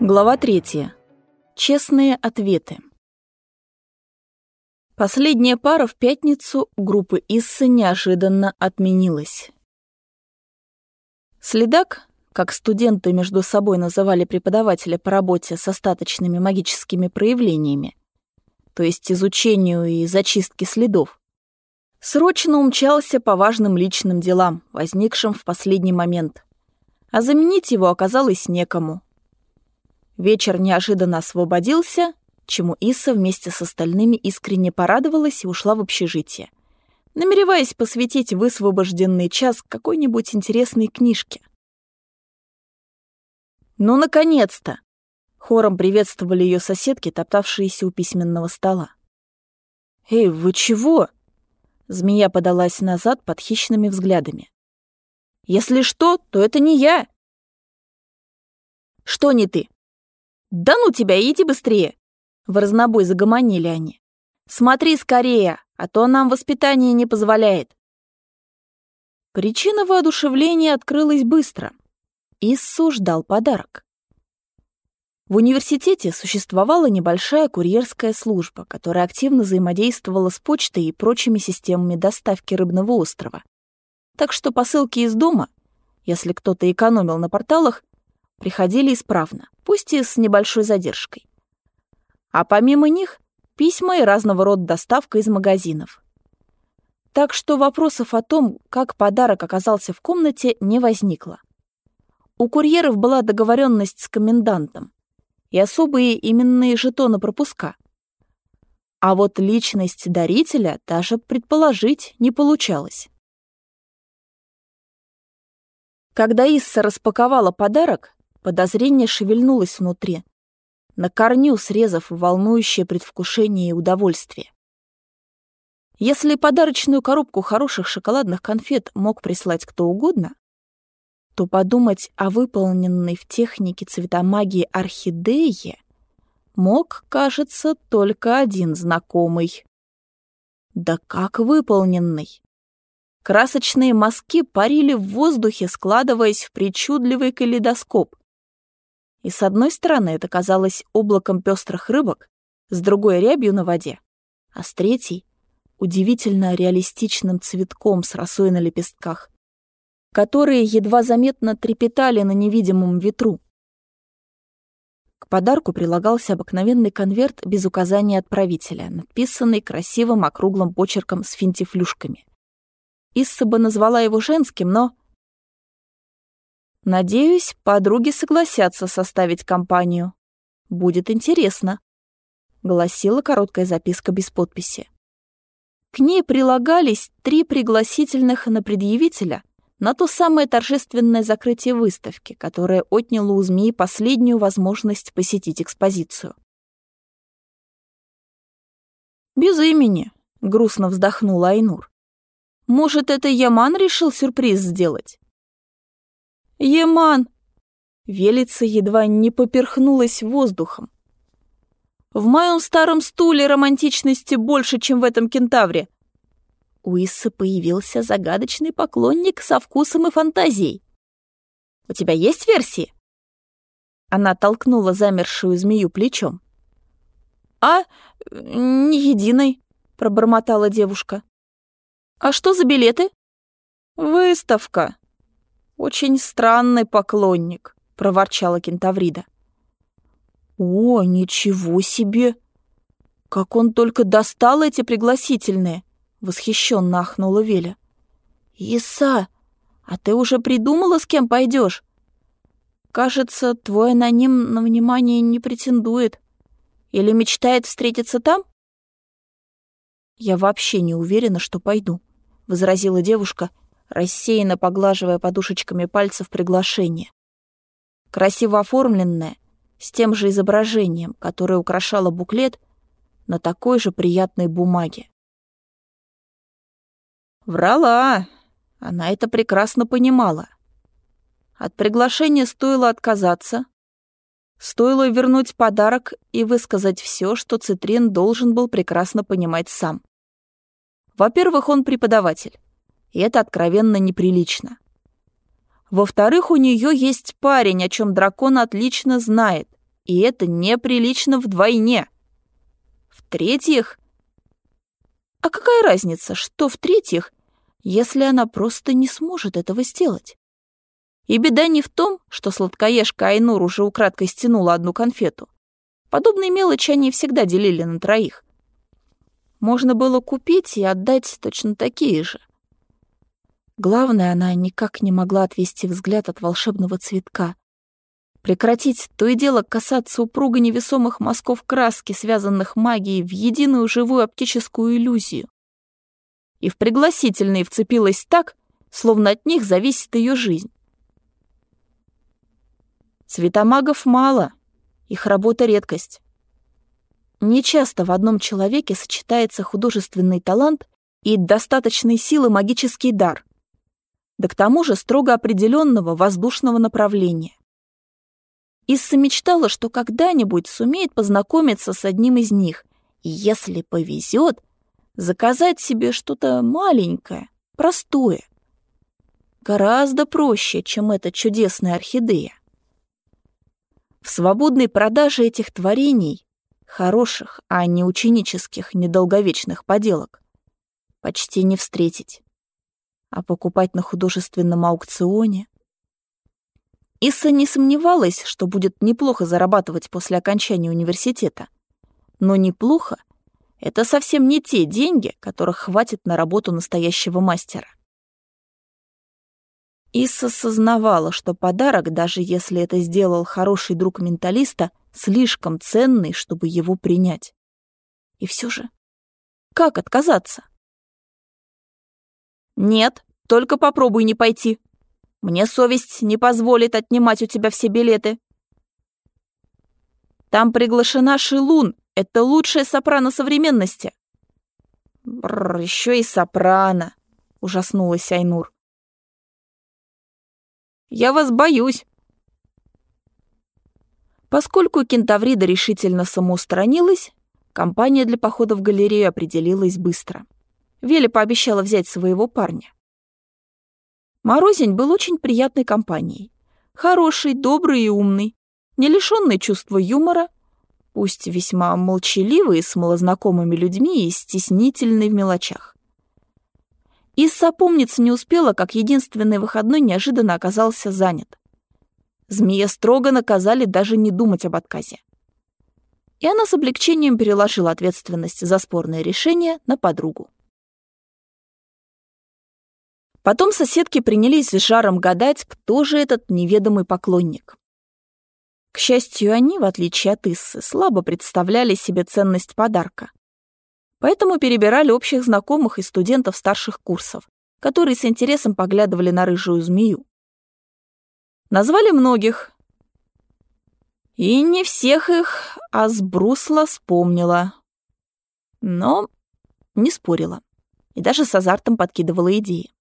Глава третья. Честные ответы. Последняя пара в пятницу группы Иссы неожиданно отменилась. Следак, как студенты между собой называли преподавателя по работе с остаточными магическими проявлениями, то есть изучению и зачистке следов, срочно умчался по важным личным делам, возникшим в последний момент. А заменить его оказалось некому. Вечер неожиданно освободился, чему Иса вместе с остальными искренне порадовалась и ушла в общежитие, намереваясь посвятить высвобожденный час какой-нибудь интересной книжке. «Ну, наконец-то!» — хором приветствовали ее соседки, топтавшиеся у письменного стола. «Эй, вы чего?» Змея подалась назад под хищными взглядами. «Если что, то это не я!» «Что не ты?» «Да ну тебя, иди быстрее!» В разнобой загомонили они. «Смотри скорее, а то нам воспитание не позволяет». Причина воодушевления открылась быстро. Иссу ждал подарок. В университете существовала небольшая курьерская служба, которая активно взаимодействовала с почтой и прочими системами доставки рыбного острова. Так что посылки из дома, если кто-то экономил на порталах, приходили исправно, пусть и с небольшой задержкой. А помимо них письма и разного рода доставка из магазинов. Так что вопросов о том, как подарок оказался в комнате, не возникло. У курьеров была договоренность с комендантом и особые именные жетоны пропуска. А вот личность дарителя даже предположить не получалось. Когда Исса распаковала подарок, Подозрение шевельнулось внутри, на корню срезав волнующее предвкушение и удовольствие. Если подарочную коробку хороших шоколадных конфет мог прислать кто угодно, то подумать о выполненной в технике цветомагии орхидее мог, кажется, только один знакомый. Да как выполненный! Красочные мазки парили в воздухе, складываясь в причудливый калейдоскоп. И с одной стороны это казалось облаком пестрых рыбок, с другой — рябью на воде, а с третьей — удивительно реалистичным цветком с росой на лепестках, которые едва заметно трепетали на невидимом ветру. К подарку прилагался обыкновенный конверт без указания отправителя, надписанный красивым округлым почерком с финтифлюшками. Исса бы назвала его женским, но Надеюсь, подруги согласятся составить компанию. Будет интересно», — гласила короткая записка без подписи. К ней прилагались три пригласительных на предъявителя на то самое торжественное закрытие выставки, которое отняло у змеи последнюю возможность посетить экспозицию. «Без имени», — грустно вздохнула Айнур. «Может, это Яман решил сюрприз сделать?» «Еман!» Велица едва не поперхнулась воздухом. «В моем старом стуле романтичности больше, чем в этом кентавре!» У Иссы появился загадочный поклонник со вкусом и фантазией. «У тебя есть версии?» Она толкнула замершую змею плечом. «А, ни единой», — пробормотала девушка. «А что за билеты?» «Выставка», «Очень странный поклонник», — проворчала кентаврида. «О, ничего себе! Как он только достал эти пригласительные!» — восхищенно ахнула Веля. «Иса, а ты уже придумала, с кем пойдешь? Кажется, твой аноним на внимание не претендует. Или мечтает встретиться там?» «Я вообще не уверена, что пойду», — возразила девушка, рассеянно поглаживая подушечками пальцев приглашение. Красиво оформленное, с тем же изображением, которое украшало буклет на такой же приятной бумаге. Врала! Она это прекрасно понимала. От приглашения стоило отказаться. Стоило вернуть подарок и высказать все, что Цитрин должен был прекрасно понимать сам. Во-первых, он преподаватель и это откровенно неприлично. Во-вторых, у нее есть парень, о чем дракон отлично знает, и это неприлично вдвойне. В-третьих... А какая разница, что в-третьих, если она просто не сможет этого сделать? И беда не в том, что сладкоежка Айнур уже украдкой стянула одну конфету. Подобные мелочи они всегда делили на троих. Можно было купить и отдать точно такие же. Главное, она никак не могла отвести взгляд от волшебного цветка. Прекратить то и дело касаться упруго невесомых мазков краски, связанных магией, в единую живую оптическую иллюзию. И в пригласительные вцепилась так, словно от них зависит ее жизнь. Цветомагов мало, их работа — редкость. Нечасто в одном человеке сочетается художественный талант и достаточной силы магический дар да к тому же строго определенного воздушного направления. Исса мечтала, что когда-нибудь сумеет познакомиться с одним из них, и если повезет, заказать себе что-то маленькое, простое. Гораздо проще, чем эта чудесная орхидея. В свободной продаже этих творений, хороших, а не ученических, недолговечных поделок, почти не встретить а покупать на художественном аукционе. Исса не сомневалась, что будет неплохо зарабатывать после окончания университета. Но неплохо — это совсем не те деньги, которых хватит на работу настоящего мастера. Исса сознавала, что подарок, даже если это сделал хороший друг менталиста, слишком ценный, чтобы его принять. И все же, как отказаться? «Нет, только попробуй не пойти. Мне совесть не позволит отнимать у тебя все билеты». «Там приглашена Шилун. Это лучшая сопрано современности». «Бррр, еще и сопрано», — ужаснулась Айнур. «Я вас боюсь». Поскольку кентаврида решительно самоустранилась, компания для похода в галерею определилась быстро. Веля пообещала взять своего парня. Морозень был очень приятной компанией. Хороший, добрый и умный, не лишенный чувства юмора, пусть весьма молчаливый, с малознакомыми людьми и стеснительный в мелочах. Исса помниться не успела, как единственный выходной неожиданно оказался занят. Змея строго наказали даже не думать об отказе. И она с облегчением переложила ответственность за спорное решение на подругу. Потом соседки принялись с жаром гадать, кто же этот неведомый поклонник. К счастью, они, в отличие от Иссы, слабо представляли себе ценность подарка. Поэтому перебирали общих знакомых и студентов старших курсов, которые с интересом поглядывали на рыжую змею. Назвали многих. И не всех их Асбрусла вспомнила. Но не спорила. И даже с азартом подкидывала идеи.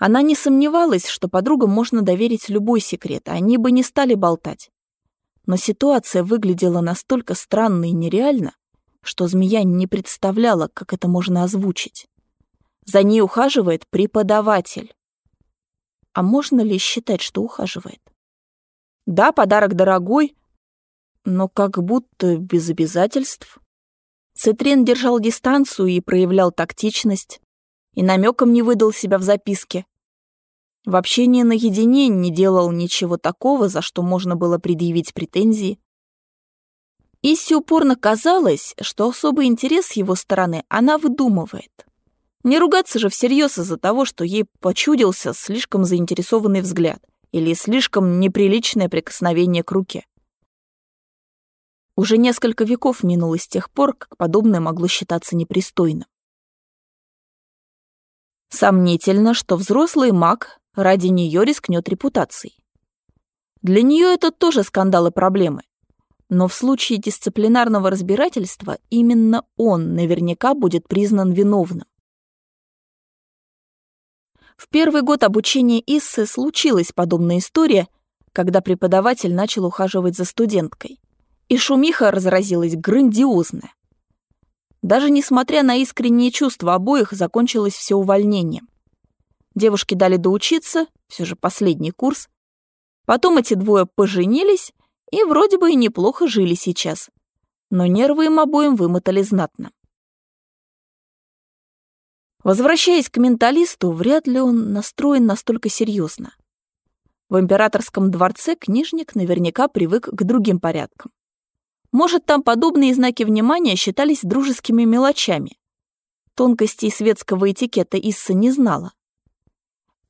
Она не сомневалась, что подругам можно доверить любой секрет, они бы не стали болтать. Но ситуация выглядела настолько странно и нереально, что змея не представляла, как это можно озвучить. За ней ухаживает преподаватель. А можно ли считать, что ухаживает? Да, подарок дорогой, но как будто без обязательств. Цитрин держал дистанцию и проявлял тактичность, и намеком не выдал себя в записке. В общении наедине не делал ничего такого, за что можно было предъявить претензии. Исси упорно казалось, что особый интерес его стороны она выдумывает. Не ругаться же всерьез из-за того, что ей почудился слишком заинтересованный взгляд или слишком неприличное прикосновение к руке. Уже несколько веков минуло с тех пор, как подобное могло считаться непристойным. Сомнительно, что взрослый маг ради нее рискнет репутацией. Для нее это тоже скандал и проблемы. Но в случае дисциплинарного разбирательства именно он наверняка будет признан виновным. В первый год обучения Иссы случилась подобная история, когда преподаватель начал ухаживать за студенткой. И шумиха разразилась грандиозная. Даже несмотря на искренние чувства обоих, закончилось все увольнением. Девушки дали доучиться, все же последний курс. Потом эти двое поженились И вроде бы и неплохо жили сейчас. Но нервы им обоим вымотали знатно. Возвращаясь к менталисту, вряд ли он настроен настолько серьезно. В императорском дворце книжник наверняка привык к другим порядкам. Может, там подобные знаки внимания считались дружескими мелочами. Тонкостей светского этикета Исса не знала.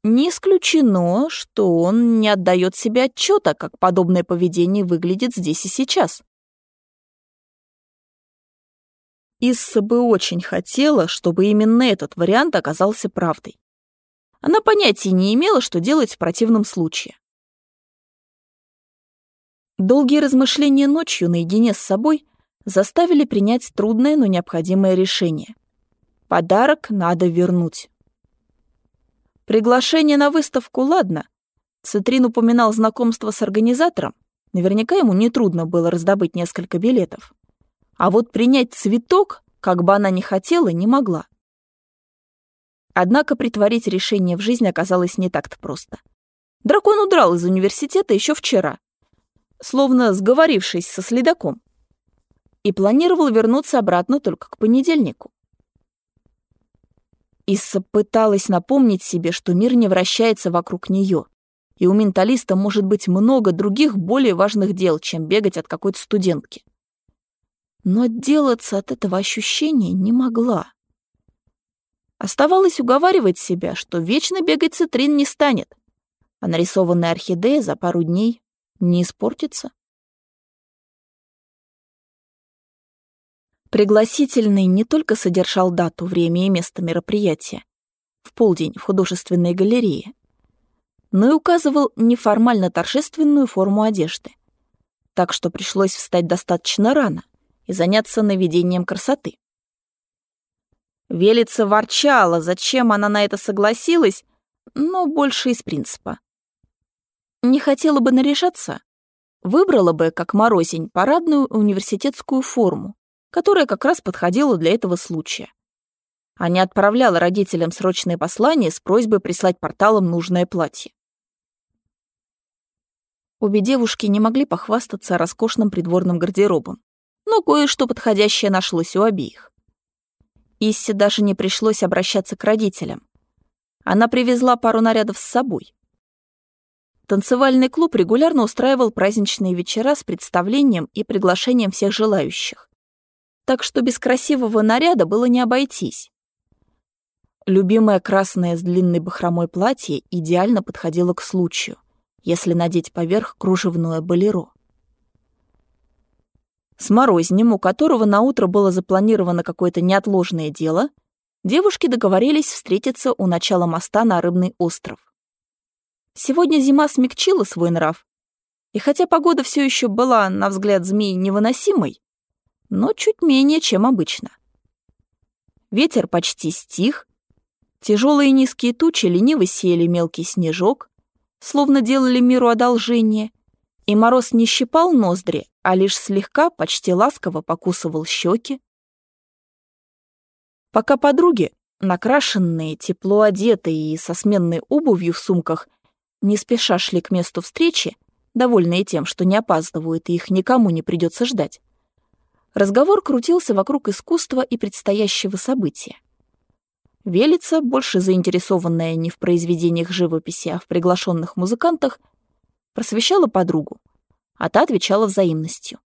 Не исключено, что он не отдает себе отчета, как подобное поведение выглядит здесь и сейчас. Исса бы очень хотела, чтобы именно этот вариант оказался правдой. Она понятия не имела, что делать в противном случае. Долгие размышления ночью наедине с собой заставили принять трудное, но необходимое решение. Подарок надо вернуть. Приглашение на выставку, ладно. Цитрин упоминал знакомство с организатором. Наверняка ему нетрудно было раздобыть несколько билетов. А вот принять цветок, как бы она ни хотела, не могла. Однако притворить решение в жизнь оказалось не так-то просто. Дракон удрал из университета еще вчера, словно сговорившись со следаком, и планировал вернуться обратно только к понедельнику. Исса пыталась напомнить себе, что мир не вращается вокруг нее, и у менталиста может быть много других более важных дел, чем бегать от какой-то студентки. Но отделаться от этого ощущения не могла. Оставалось уговаривать себя, что вечно бегать цитрин не станет, а нарисованная орхидея за пару дней не испортится. Пригласительный не только содержал дату, время и место мероприятия, в полдень в художественной галерее, но и указывал неформально торжественную форму одежды, так что пришлось встать достаточно рано и заняться наведением красоты. Велица ворчала, зачем она на это согласилась, но больше из принципа. Не хотела бы наряжаться? Выбрала бы, как морозень, парадную университетскую форму, которая как раз подходила для этого случая. А не отправляла родителям срочное послание с просьбой прислать порталам нужное платье. Обе девушки не могли похвастаться роскошным придворным гардеробом, но кое-что подходящее нашлось у обеих. Иссе даже не пришлось обращаться к родителям. Она привезла пару нарядов с собой. Танцевальный клуб регулярно устраивал праздничные вечера с представлением и приглашением всех желающих. Так что без красивого наряда было не обойтись. Любимое красное с длинной бахромой платье идеально подходило к случаю, если надеть поверх кружевное болеро. С Морознем, у которого на утро было запланировано какое-то неотложное дело, девушки договорились встретиться у начала моста на Рыбный остров. Сегодня зима смягчила свой нрав, и хотя погода все еще была, на взгляд змей, невыносимой, но чуть менее, чем обычно. Ветер почти стих, тяжелые низкие тучи лениво сеяли мелкий снежок, словно делали миру одолжение, и мороз не щипал ноздри, а лишь слегка, почти ласково покусывал щеки. Пока подруги, накрашенные, тепло одетые и со сменной обувью в сумках, не спеша шли к месту встречи, довольные тем, что не опаздывают и их никому не придется ждать. Разговор крутился вокруг искусства и предстоящего события. Велица, больше заинтересованная не в произведениях живописи, а в приглашенных музыкантах, просвещала подругу, а та отвечала взаимностью.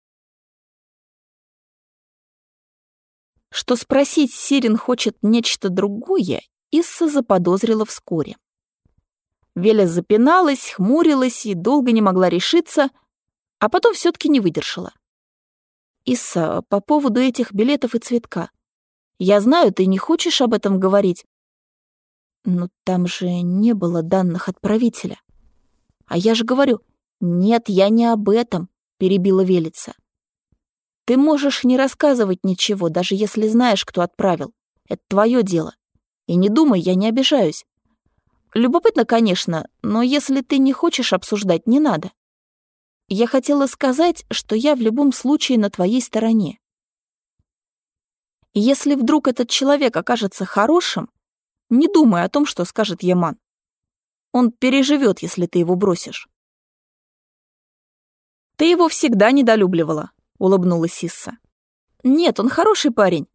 Что спросить Сирин хочет нечто другое, Исса заподозрила вскоре. Веля запиналась, хмурилась и долго не могла решиться, а потом все таки не выдержала. «Исса, по поводу этих билетов и цветка. Я знаю, ты не хочешь об этом говорить, но там же не было данных отправителя. А я же говорю, нет, я не об этом, перебила Велица. Ты можешь не рассказывать ничего, даже если знаешь, кто отправил. Это твое дело. И не думай, я не обижаюсь. Любопытно, конечно, но если ты не хочешь обсуждать, не надо. Я хотела сказать, что я в любом случае на твоей стороне. Если вдруг этот человек окажется хорошим, не думай о том, что скажет Яман. Он переживет, если ты его бросишь. «Ты его всегда недолюбливала», — улыбнулась Исса. «Нет, он хороший парень.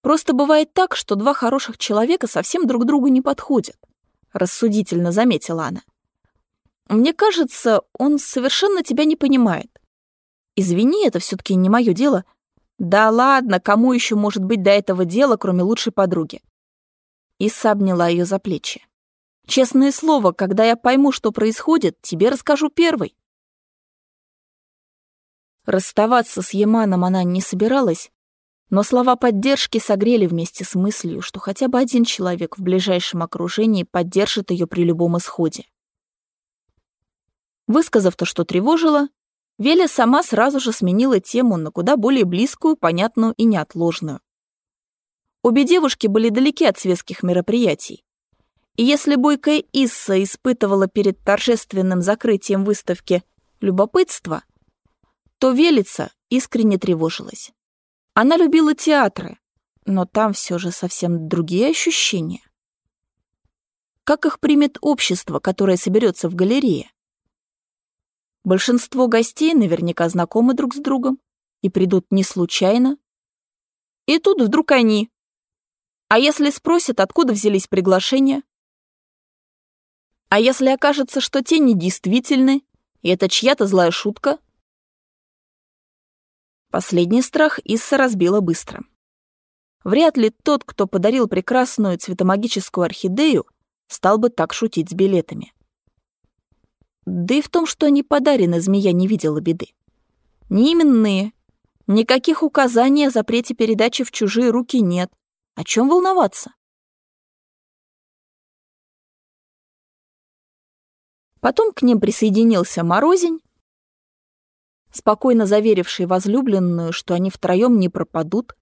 Просто бывает так, что два хороших человека совсем друг другу не подходят», — рассудительно заметила она. «Мне кажется, он совершенно тебя не понимает. Извини, это все таки не мое дело. Да ладно, кому еще может быть до этого дела, кроме лучшей подруги?» Исса обняла ее за плечи. «Честное слово, когда я пойму, что происходит, тебе расскажу первой». Расставаться с Яманом она не собиралась, но слова поддержки согрели вместе с мыслью, что хотя бы один человек в ближайшем окружении поддержит ее при любом исходе. Высказав то, что тревожило, Веля сама сразу же сменила тему на куда более близкую, понятную и неотложную. Обе девушки были далеки от светских мероприятий. И если бойкая Исса испытывала перед торжественным закрытием выставки любопытство — то Велица искренне тревожилась. Она любила театры, но там все же совсем другие ощущения. Как их примет общество, которое соберется в галерее? Большинство гостей наверняка знакомы друг с другом и придут не случайно. И тут вдруг они. А если спросят, откуда взялись приглашения? А если окажется, что те недействительны, и это чья-то злая шутка? Последний страх Исса разбила быстро. Вряд ли тот, кто подарил прекрасную цветомагическую орхидею, стал бы так шутить с билетами. Да и в том, что они подарены, змея не видела беды. Не именные, никаких указаний о запрете передачи в чужие руки нет. О чем волноваться? Потом к ним присоединился Морозень, спокойно заверивший возлюбленную, что они втроем не пропадут,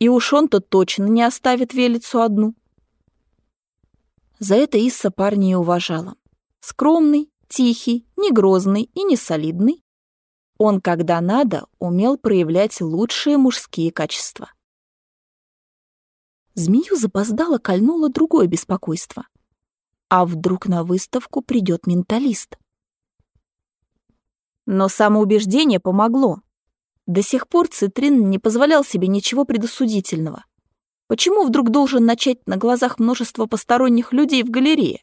и уж он-то точно не оставит Велицу одну. За это Исса парня и уважала. Скромный, тихий, не грозный и не солидный. Он, когда надо, умел проявлять лучшие мужские качества. Змею запоздало кольнуло другое беспокойство. А вдруг на выставку придет менталист? Но самоубеждение помогло. До сих пор Цитрин не позволял себе ничего предосудительного. Почему вдруг должен начать на глазах множества посторонних людей в галерее?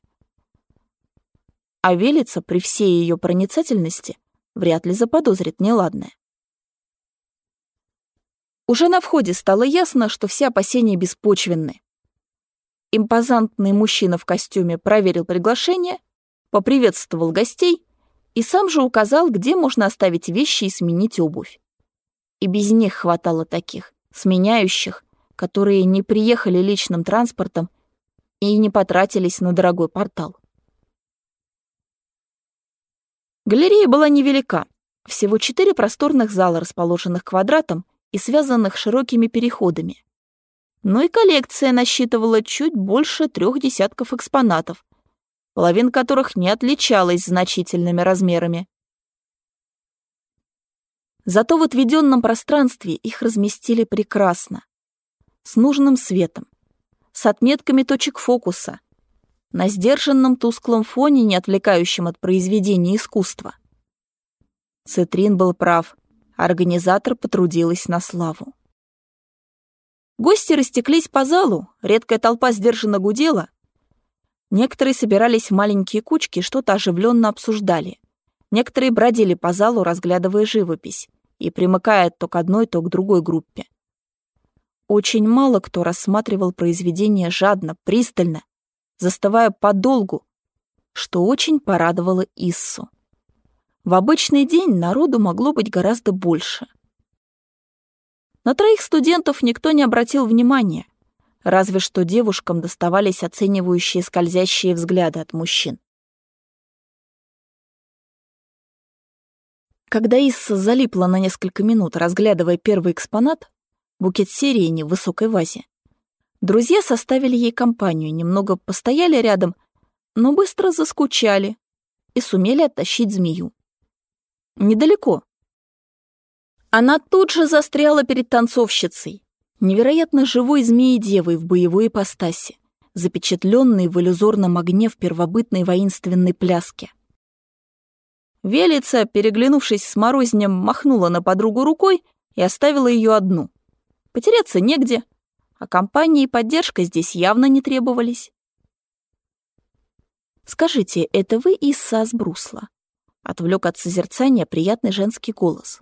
А Велица, при всей ее проницательности, вряд ли заподозрит неладное. Уже на входе стало ясно, что все опасения беспочвенны. Импозантный мужчина в костюме проверил приглашение, поприветствовал гостей и сам же указал, где можно оставить вещи и сменить обувь. И без них хватало таких, сменяющих, которые не приехали личным транспортом и не потратились на дорогой портал. Галерея была невелика, всего четыре просторных зала, расположенных квадратом и связанных широкими переходами. Но и коллекция насчитывала чуть больше трех десятков экспонатов, половина которых не отличалась значительными размерами. Зато в отведенном пространстве их разместили прекрасно, с нужным светом, с отметками точек фокуса, на сдержанном тусклом фоне, не отвлекающем от произведения искусства. Цитрин был прав, организатор потрудилась на славу. Гости растеклись по залу, редкая толпа сдержанно гудела, Некоторые собирались в маленькие кучки, что-то оживленно обсуждали. Некоторые бродили по залу, разглядывая живопись и примыкая то к одной, то к другой группе. Очень мало кто рассматривал произведение жадно, пристально, заставая подолгу, что очень порадовало Иссу. В обычный день народу могло быть гораздо больше. На троих студентов никто не обратил внимания разве что девушкам доставались оценивающие скользящие взгляды от мужчин. Когда Исса залипла на несколько минут, разглядывая первый экспонат, букет сирени в высокой вазе, друзья составили ей компанию, немного постояли рядом, но быстро заскучали и сумели оттащить змею. Недалеко. Она тут же застряла перед танцовщицей, невероятно живой змеи-девой в боевой ипостаси, запечатленной в иллюзорном огне в первобытной воинственной пляске. Велица, переглянувшись с морознем, махнула на подругу рукой и оставила ее одну. Потеряться негде, а компания и поддержка здесь явно не требовались. «Скажите, это вы Исса Сбрусла?» — отвлек от созерцания приятный женский голос.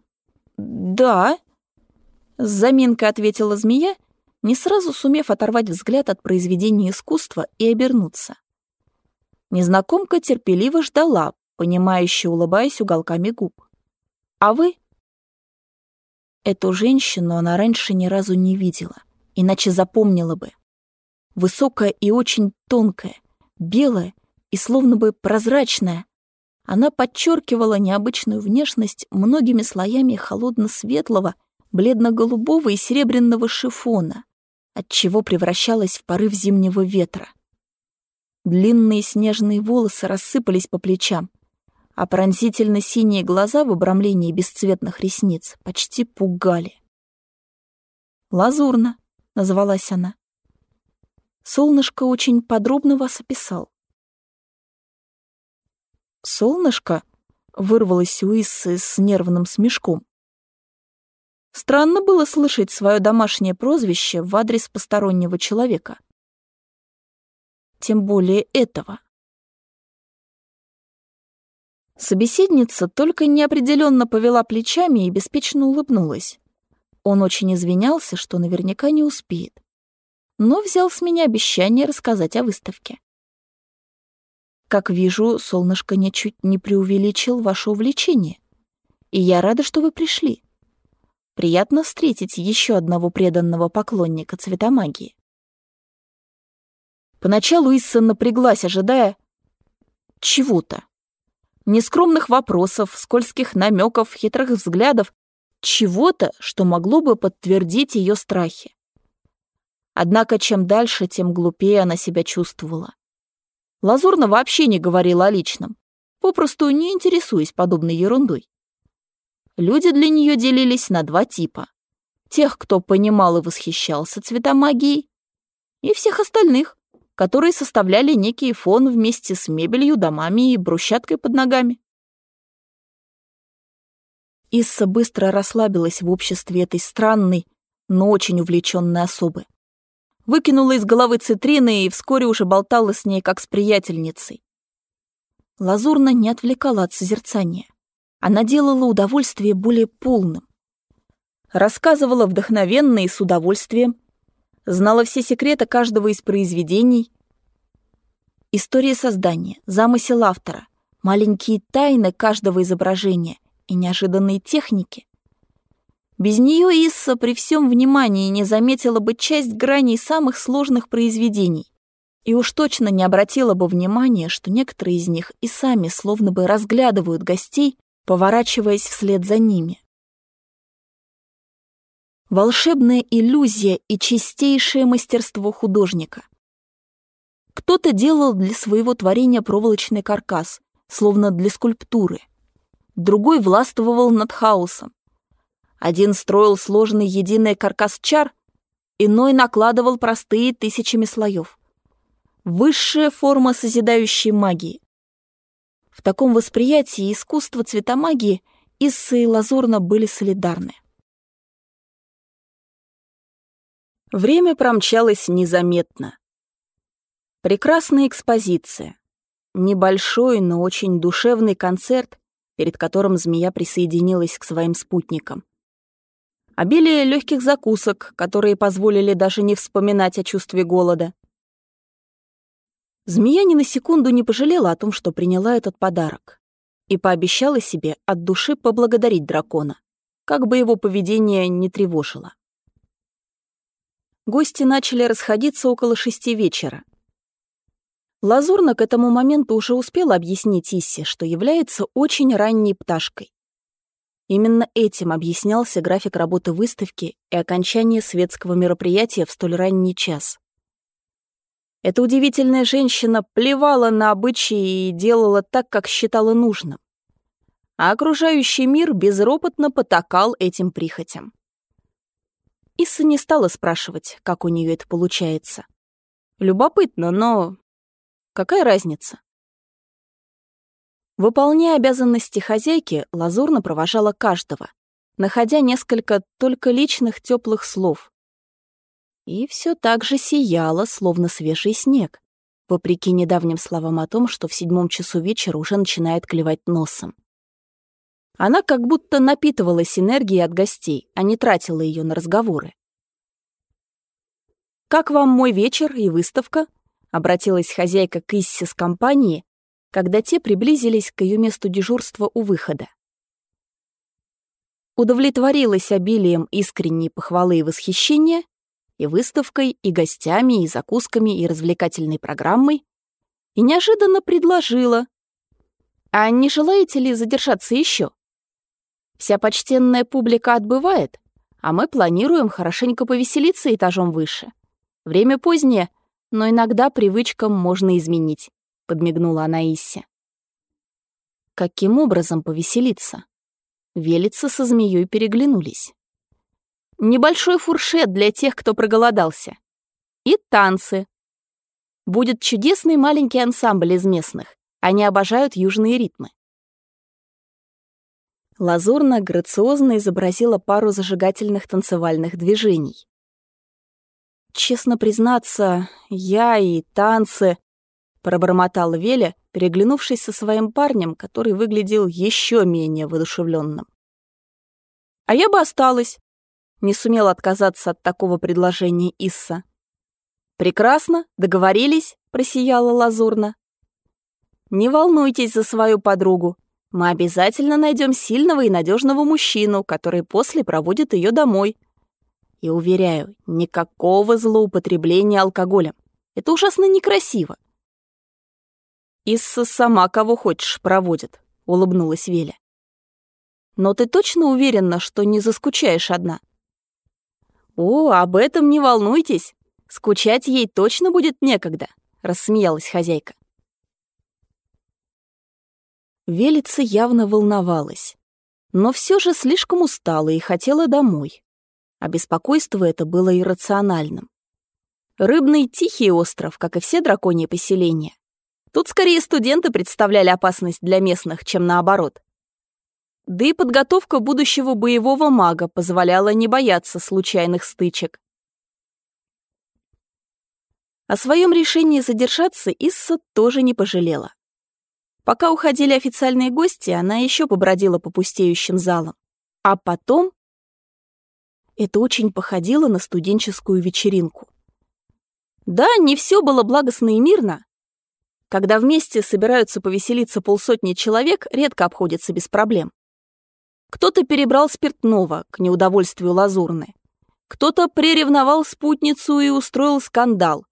«Да», — с заминкой ответила змея, не сразу сумев оторвать взгляд от произведения искусства и обернуться. Незнакомка терпеливо ждала, понимающе улыбаясь уголками губ. «А вы?» Эту женщину она раньше ни разу не видела, иначе запомнила бы. Высокая и очень тонкая, белая и словно бы прозрачная. Она подчеркивала необычную внешность многими слоями холодно-светлого, бледно-голубого и серебряного шифона, отчего превращалась в порыв зимнего ветра. Длинные снежные волосы рассыпались по плечам, а пронзительно-синие глаза в обрамлении бесцветных ресниц почти пугали. «Лазурно», — называлась она. Солнышко очень подробно вас описал. «Солнышко?» — вырвалось у Иссы с нервным смешком. Странно было слышать свое домашнее прозвище в адрес постороннего человека. Тем более этого. Собеседница только неопределенно повела плечами и беспечно улыбнулась. Он очень извинялся, что наверняка не успеет. Но взял с меня обещание рассказать о выставке. Как вижу, солнышко ничуть не преувеличил ваше увлечение. И я рада, что вы пришли. Приятно встретить еще одного преданного поклонника цветомагии. Поначалу Исса напряглась, ожидая чего-то. Нескромных вопросов, скользких намеков, хитрых взглядов, чего-то, что могло бы подтвердить ее страхи. Однако чем дальше, тем глупее она себя чувствовала. Лазурна вообще не говорила о личном, попросту не интересуясь подобной ерундой. Люди для нее делились на два типа. Тех, кто понимал и восхищался цветомагией, и всех остальных, которые составляли некий фон вместе с мебелью, домами и брусчаткой под ногами. Исса быстро расслабилась в обществе этой странной, но очень увлеченной особы выкинула из головы цитрины и вскоре уже болтала с ней, как с приятельницей. Лазурна не отвлекала от созерцания. Она делала удовольствие более полным. Рассказывала вдохновенно и с удовольствием. Знала все секреты каждого из произведений. История создания, замысел автора, маленькие тайны каждого изображения и неожиданные техники. Без нее Исса при всем внимании не заметила бы часть граней самых сложных произведений. И уж точно не обратила бы внимания, что некоторые из них и сами словно бы разглядывают гостей, поворачиваясь вслед за ними. Волшебная иллюзия и чистейшее мастерство художника. Кто-то делал для своего творения проволочный каркас, словно для скульптуры. Другой властвовал над хаосом, один строил сложный единый каркас чар, иной накладывал простые тысячами слоев. Высшая форма созидающей магии. В таком восприятии искусство цветомагии Исса и Лазурна были солидарны. Время промчалось незаметно. Прекрасная экспозиция. Небольшой, но очень душевный концерт, перед которым змея присоединилась к своим спутникам. Обилие легких закусок, которые позволили даже не вспоминать о чувстве голода. Змея ни на секунду не пожалела о том, что приняла этот подарок, и пообещала себе от души поблагодарить дракона, как бы его поведение не тревожило. Гости начали расходиться около шести вечера. Лазурна к этому моменту уже успела объяснить Иссе, что является очень ранней пташкой. Именно этим объяснялся график работы выставки и окончание светского мероприятия в столь ранний час. Эта удивительная женщина плевала на обычаи и делала так, как считала нужным. А окружающий мир безропотно потакал этим прихотям. Исса не стала спрашивать, как у нее это получается. Любопытно, но какая разница? Выполняя обязанности хозяйки, Лазурна провожала каждого, находя несколько только личных теплых слов. И все так же сияло, словно свежий снег, вопреки недавним словам о том, что в седьмом часу вечера уже начинает клевать носом. Она как будто напитывалась энергией от гостей, а не тратила ее на разговоры. «Как вам мой вечер и выставка?» — обратилась хозяйка к Иссе с компании, когда те приблизились к ее месту дежурства у выхода. Удовлетворилась обилием искренней похвалы и восхищения, и выставкой, и гостями, и закусками, и развлекательной программой, и неожиданно предложила. «А не желаете ли задержаться еще? Вся почтенная публика отбывает, а мы планируем хорошенько повеселиться этажом выше. Время позднее, но иногда привычкам можно изменить подмигнула она Иссе. Каким образом повеселиться? Велица со змеей переглянулись. Небольшой фуршет для тех, кто проголодался. И танцы. Будет чудесный маленький ансамбль из местных. Они обожают южные ритмы. Лазурно грациозно изобразила пару зажигательных танцевальных движений. Честно признаться, я и танцы пробормотал Веля, переглянувшись со своим парнем, который выглядел еще менее воодушевленным. «А я бы осталась», — не сумел отказаться от такого предложения Исса. «Прекрасно, договорились», — просияла Лазурна. «Не волнуйтесь за свою подругу. Мы обязательно найдем сильного и надежного мужчину, который после проводит ее домой. И уверяю, никакого злоупотребления алкоголем. Это ужасно некрасиво. «Исса сама кого хочешь проводит», — улыбнулась Веля. «Но ты точно уверена, что не заскучаешь одна?» «О, об этом не волнуйтесь. Скучать ей точно будет некогда», — рассмеялась хозяйка. Велица явно волновалась, но все же слишком устала и хотела домой. А беспокойство это было иррациональным. Рыбный тихий остров, как и все драконьи поселения, Тут скорее студенты представляли опасность для местных, чем наоборот. Да и подготовка будущего боевого мага позволяла не бояться случайных стычек. О своем решении задержаться Исса тоже не пожалела. Пока уходили официальные гости, она еще побродила по пустеющим залам. А потом... Это очень походило на студенческую вечеринку. Да, не все было благостно и мирно, когда вместе собираются повеселиться полсотни человек, редко обходится без проблем. Кто-то перебрал спиртного к неудовольствию Лазурны. Кто-то приревновал спутницу и устроил скандал.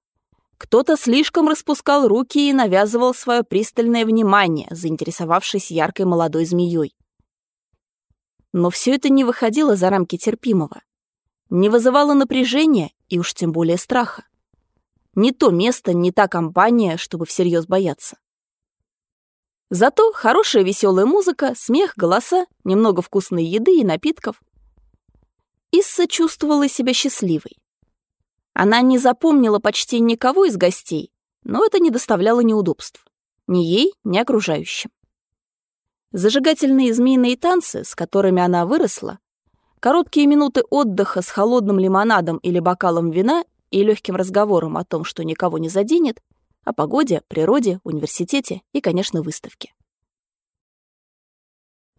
Кто-то слишком распускал руки и навязывал свое пристальное внимание, заинтересовавшись яркой молодой змеей. Но все это не выходило за рамки терпимого. Не вызывало напряжения и уж тем более страха. Не то место, не та компания, чтобы всерьез бояться. Зато хорошая веселая музыка, смех, голоса, немного вкусной еды и напитков. Исса чувствовала себя счастливой. Она не запомнила почти никого из гостей, но это не доставляло неудобств. Ни ей, ни окружающим. Зажигательные змеиные танцы, с которыми она выросла, короткие минуты отдыха с холодным лимонадом или бокалом вина и легким разговором о том, что никого не заденет, о погоде, природе, университете и, конечно, выставке.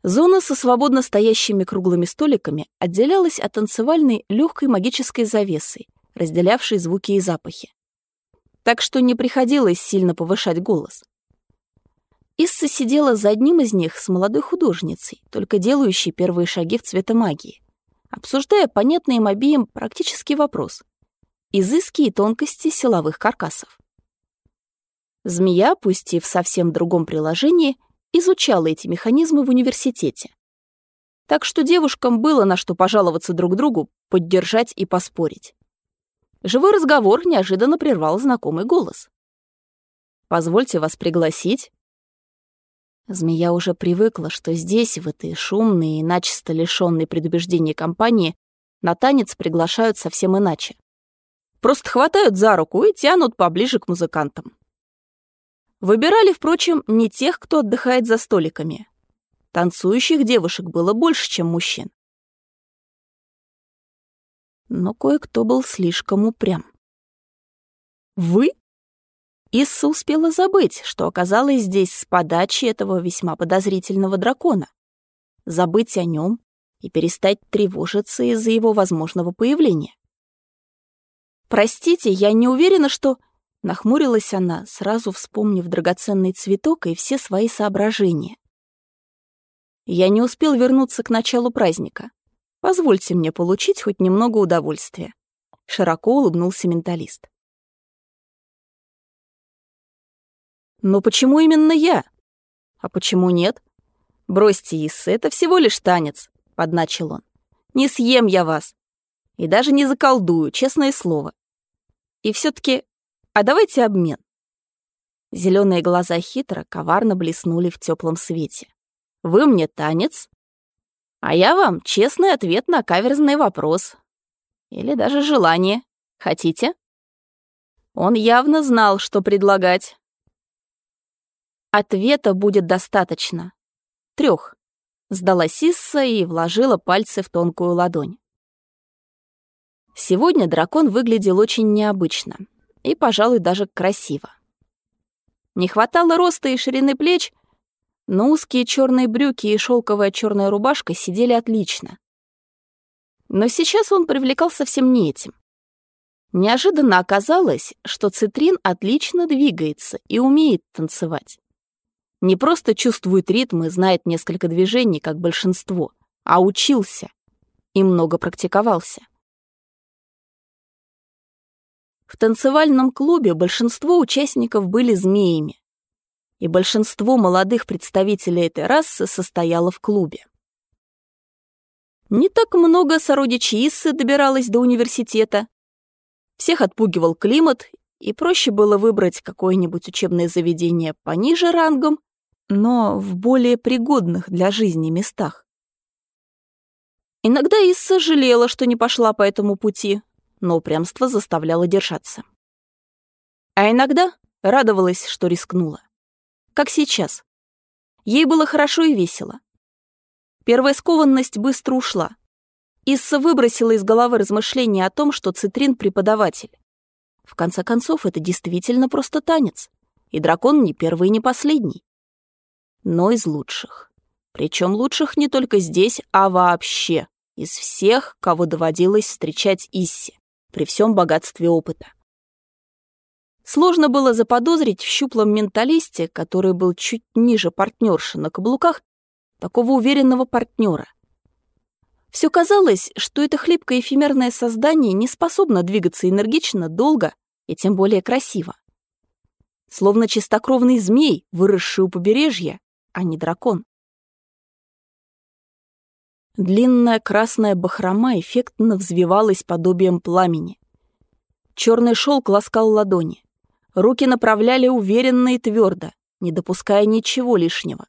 Зона со свободно стоящими круглыми столиками отделялась от танцевальной легкой магической завесой, разделявшей звуки и запахи. Так что не приходилось сильно повышать голос. Исса сидела за одним из них с молодой художницей, только делающей первые шаги в цветомагии, обсуждая понятный им обеим практический вопрос изыски и тонкости силовых каркасов. Змея, пусть и в совсем другом приложении, изучала эти механизмы в университете. Так что девушкам было на что пожаловаться друг другу, поддержать и поспорить. Живой разговор неожиданно прервал знакомый голос. «Позвольте вас пригласить». Змея уже привыкла, что здесь, в этой шумной и начисто лишённой предубеждений компании, на танец приглашают совсем иначе. Просто хватают за руку и тянут поближе к музыкантам. Выбирали, впрочем, не тех, кто отдыхает за столиками. Танцующих девушек было больше, чем мужчин. Но кое-кто был слишком упрям. «Вы?» Исса успела забыть, что оказалась здесь с подачи этого весьма подозрительного дракона. Забыть о нем и перестать тревожиться из-за его возможного появления. «Простите, я не уверена, что...» Нахмурилась она, сразу вспомнив драгоценный цветок и все свои соображения. «Я не успел вернуться к началу праздника. Позвольте мне получить хоть немного удовольствия», — широко улыбнулся менталист. «Но почему именно я? А почему нет? Бросьте, Исса, это всего лишь танец», — подначил он. «Не съем я вас. И даже не заколдую, честное слово. И все таки а давайте обмен». Зеленые глаза хитро, коварно блеснули в теплом свете. «Вы мне танец, а я вам честный ответ на каверзный вопрос. Или даже желание. Хотите?» Он явно знал, что предлагать. Ответа будет достаточно. Трех. Сдала Сисса и вложила пальцы в тонкую ладонь. Сегодня дракон выглядел очень необычно и, пожалуй, даже красиво. Не хватало роста и ширины плеч, но узкие черные брюки и шелковая черная рубашка сидели отлично. Но сейчас он привлекал совсем не этим. Неожиданно оказалось, что Цитрин отлично двигается и умеет танцевать. Не просто чувствует ритм и знает несколько движений, как большинство, а учился и много практиковался. В танцевальном клубе большинство участников были змеями, и большинство молодых представителей этой расы состояло в клубе. Не так много сородичей Иссы добиралось до университета. Всех отпугивал климат, и проще было выбрать какое-нибудь учебное заведение пониже рангом но в более пригодных для жизни местах. Иногда Исса жалела, что не пошла по этому пути, но упрямство заставляло держаться. А иногда радовалась, что рискнула. Как сейчас. Ей было хорошо и весело. Первая скованность быстро ушла. Исса выбросила из головы размышления о том, что Цитрин — преподаватель. В конце концов, это действительно просто танец. И дракон не первый и не последний но из лучших. Причем лучших не только здесь, а вообще, из всех, кого доводилось встречать Исси, при всем богатстве опыта. Сложно было заподозрить в щуплом менталисте, который был чуть ниже партнерши на каблуках, такого уверенного партнера. Все казалось, что это хлипкое эфемерное создание не способно двигаться энергично, долго и тем более красиво. Словно чистокровный змей, выросший у побережья, а не дракон. Длинная красная бахрома эффектно взвивалась подобием пламени. Черный шелк ласкал ладони. Руки направляли уверенно и твердо, не допуская ничего лишнего.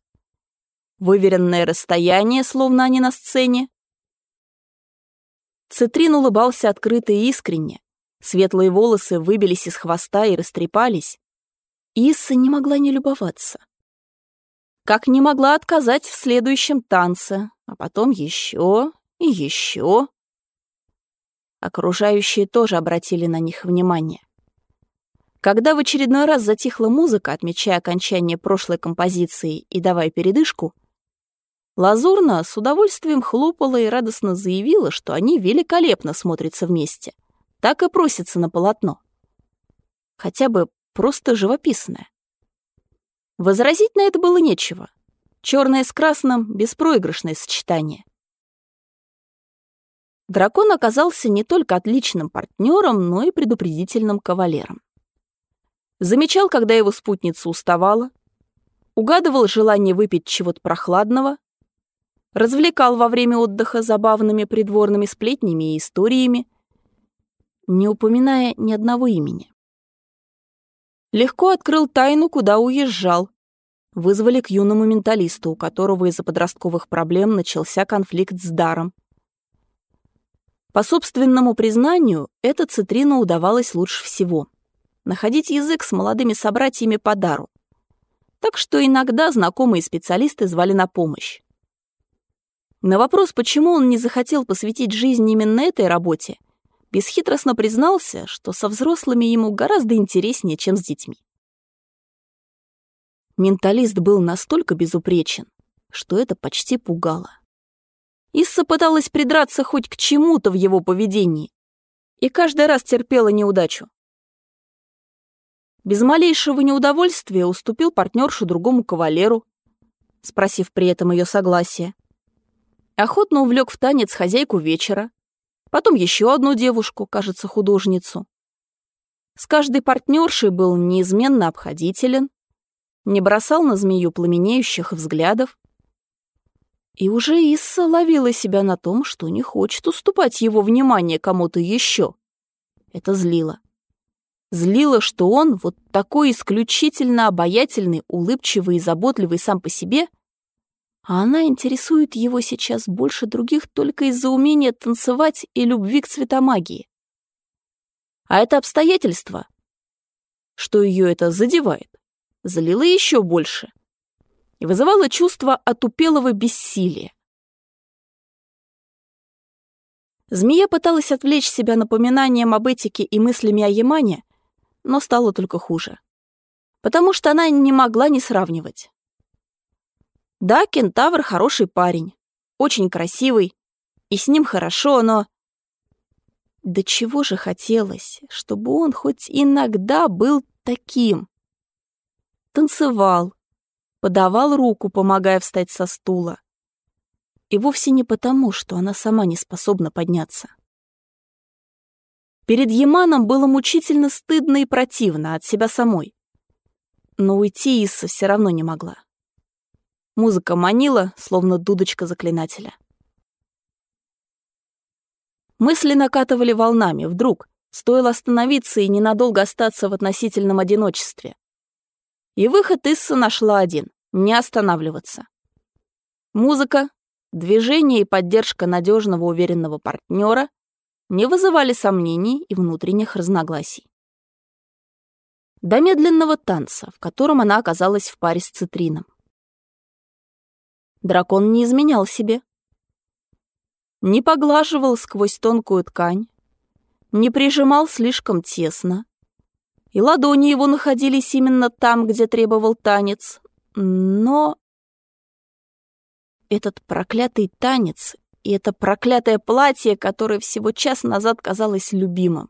Выверенное расстояние, словно они на сцене. Цитрин улыбался открыто и искренне. Светлые волосы выбились из хвоста и растрепались. Исса не могла не любоваться как не могла отказать в следующем танце, а потом еще и еще. Окружающие тоже обратили на них внимание. Когда в очередной раз затихла музыка, отмечая окончание прошлой композиции и давая передышку, Лазурна с удовольствием хлопала и радостно заявила, что они великолепно смотрятся вместе. Так и просятся на полотно. Хотя бы просто живописное. Возразить на это было нечего. Черное с красным — беспроигрышное сочетание. Дракон оказался не только отличным партнером, но и предупредительным кавалером. Замечал, когда его спутница уставала, угадывал желание выпить чего-то прохладного, развлекал во время отдыха забавными придворными сплетнями и историями, не упоминая ни одного имени. Легко открыл тайну, куда уезжал. Вызвали к юному менталисту, у которого из-за подростковых проблем начался конфликт с даром. По собственному признанию, это Цитрину удавалось лучше всего. Находить язык с молодыми собратьями по дару. так что иногда знакомые специалисты звали на помощь. На вопрос, почему он не захотел посвятить жизнь именно этой работе, бесхитростно признался, что со взрослыми ему гораздо интереснее, чем с детьми. Менталист был настолько безупречен, что это почти пугало. Исса пыталась придраться хоть к чему-то в его поведении и каждый раз терпела неудачу. Без малейшего неудовольствия уступил партнершу другому кавалеру, спросив при этом ее согласия. Охотно увлек в танец хозяйку вечера, потом еще одну девушку, кажется, художницу. С каждой партнершей был неизменно обходителен, не бросал на змею пламенеющих взглядов. И уже Исса ловила себя на том, что не хочет уступать его внимание кому-то еще. Это злило. Злило, что он, вот такой исключительно обаятельный, улыбчивый и заботливый сам по себе, а она интересует его сейчас больше других только из-за умения танцевать и любви к цветомагии. А это обстоятельство, что ее это задевает, злило еще больше и вызывало чувство отупелого бессилия. Змея пыталась отвлечь себя напоминанием об этике и мыслями о Ямане, но стало только хуже. Потому что она не могла не сравнивать. Да, кентавр хороший парень, очень красивый, и с ним хорошо, но... Да чего же хотелось, чтобы он хоть иногда был таким. Танцевал, подавал руку, помогая встать со стула. И вовсе не потому, что она сама не способна подняться. Перед Яманом было мучительно стыдно и противно от себя самой. Но уйти Исса все равно не могла. Музыка манила, словно дудочка заклинателя. Мысли накатывали волнами, вдруг. Стоило остановиться и ненадолго остаться в относительном одиночестве. И выход Исса нашла один — не останавливаться. Музыка, движение и поддержка надежного уверенного партнера — не вызывали сомнений и внутренних разногласий. До медленного танца, в котором она оказалась в паре с цитрином. Дракон не изменял себе. Не поглаживал сквозь тонкую ткань, не прижимал слишком тесно, и ладони его находились именно там, где требовал танец, но... Этот проклятый танец и это проклятое платье, которое всего час назад казалось любимым.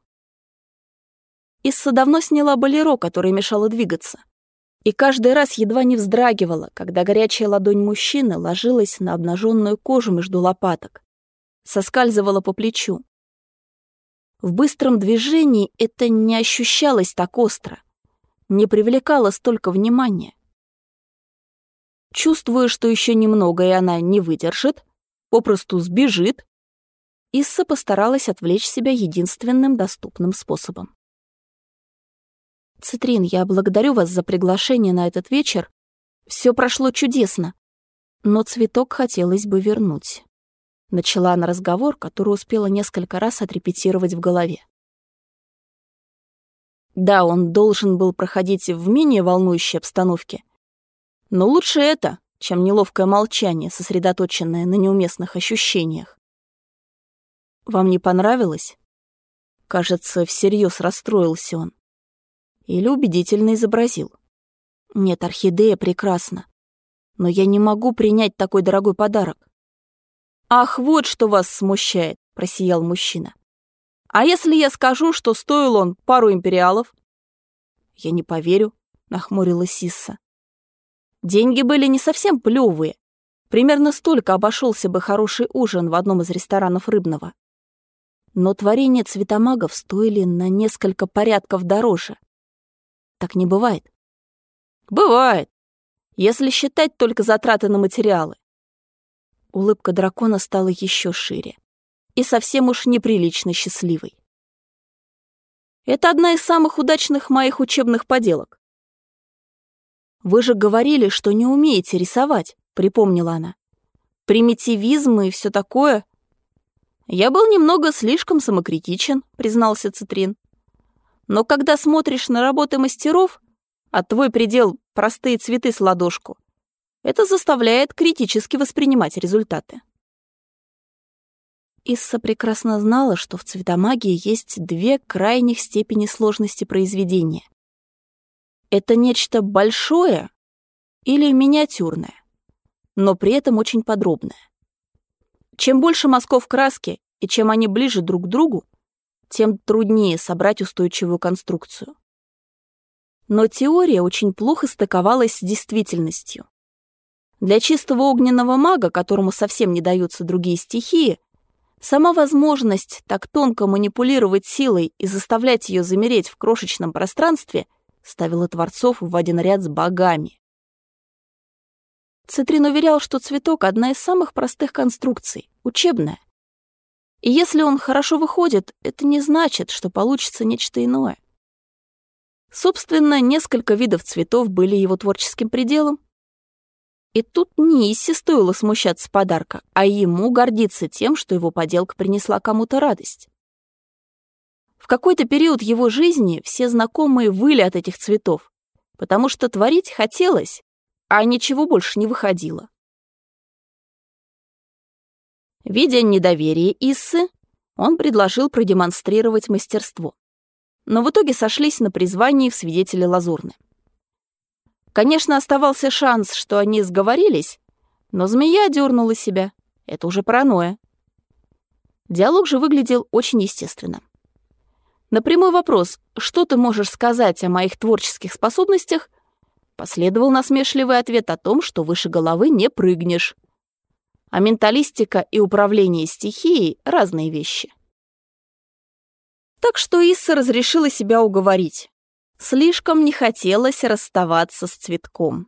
Исса давно сняла болеро, которое мешало двигаться. И каждый раз едва не вздрагивала, когда горячая ладонь мужчины ложилась на обнаженную кожу между лопаток, соскальзывала по плечу. В быстром движении это не ощущалось так остро, не привлекало столько внимания. Чувствуя, что еще немного, и она не выдержит, попросту сбежит. Исса постаралась отвлечь себя единственным доступным способом. «Цитрин, я благодарю вас за приглашение на этот вечер. Все прошло чудесно, но цветок хотелось бы вернуть». Начала она разговор, который успела несколько раз отрепетировать в голове. Да, он должен был проходить в менее волнующей обстановке. Но лучше это, чем неловкое молчание, сосредоточенное на неуместных ощущениях. «Вам не понравилось?» Кажется, всерьез расстроился он. Или убедительно изобразил. «Нет, орхидея прекрасна, но я не могу принять такой дорогой подарок». «Ах, вот что вас смущает!» — просиял мужчина. «А если я скажу, что стоил он пару империалов?» «Я не поверю», — нахмурилась Сисса. Деньги были не совсем плювые. Примерно столько обошелся бы хороший ужин в одном из ресторанов Рыбного. Но творения цветомагов стоили на несколько порядков дороже. Так не бывает. Бывает, если считать только затраты на материалы. Улыбка дракона стала еще шире и совсем уж неприлично счастливой. Это одна из самых удачных моих учебных поделок. «Вы же говорили, что не умеете рисовать», — припомнила она. «Примитивизм и все такое». «Я был немного слишком самокритичен», — признался Цитрин. «Но когда смотришь на работы мастеров, а твой предел — простые цветы с ладошку. Это заставляет критически воспринимать результаты. Исса прекрасно знала, что в цветомагии есть две крайних степени сложности произведения. Это нечто большое или миниатюрное, но при этом очень подробное. Чем больше мазков краски и чем они ближе друг к другу, тем труднее собрать устойчивую конструкцию. Но теория очень плохо стыковалась с действительностью. Для чистого огненного мага, которому совсем не даются другие стихии, Сама возможность так тонко манипулировать силой и заставлять ее замереть в крошечном пространстве ставила Творцов в один ряд с богами. Цитрин уверял, что цветок — одна из самых простых конструкций, учебная. И если он хорошо выходит, это не значит, что получится нечто иное. Собственно, несколько видов цветов были его творческим пределом, и тут не Иссе стоило смущаться подарка, а ему гордиться тем, что его поделка принесла кому-то радость. В какой-то период его жизни все знакомые выли от этих цветов, потому что творить хотелось, а ничего больше не выходило. Видя недоверие Иссы, он предложил продемонстрировать мастерство. Но в итоге сошлись на призвании в свидетели Лазурны. Конечно, оставался шанс, что они сговорились, но змея дернула себя. Это уже паранойя. Диалог же выглядел очень естественно. На прямой вопрос «Что ты можешь сказать о моих творческих способностях?» последовал насмешливый ответ о том, что выше головы не прыгнешь. А менталистика и управление стихией — разные вещи. Так что Исса разрешила себя уговорить. Слишком не хотелось расставаться с цветком.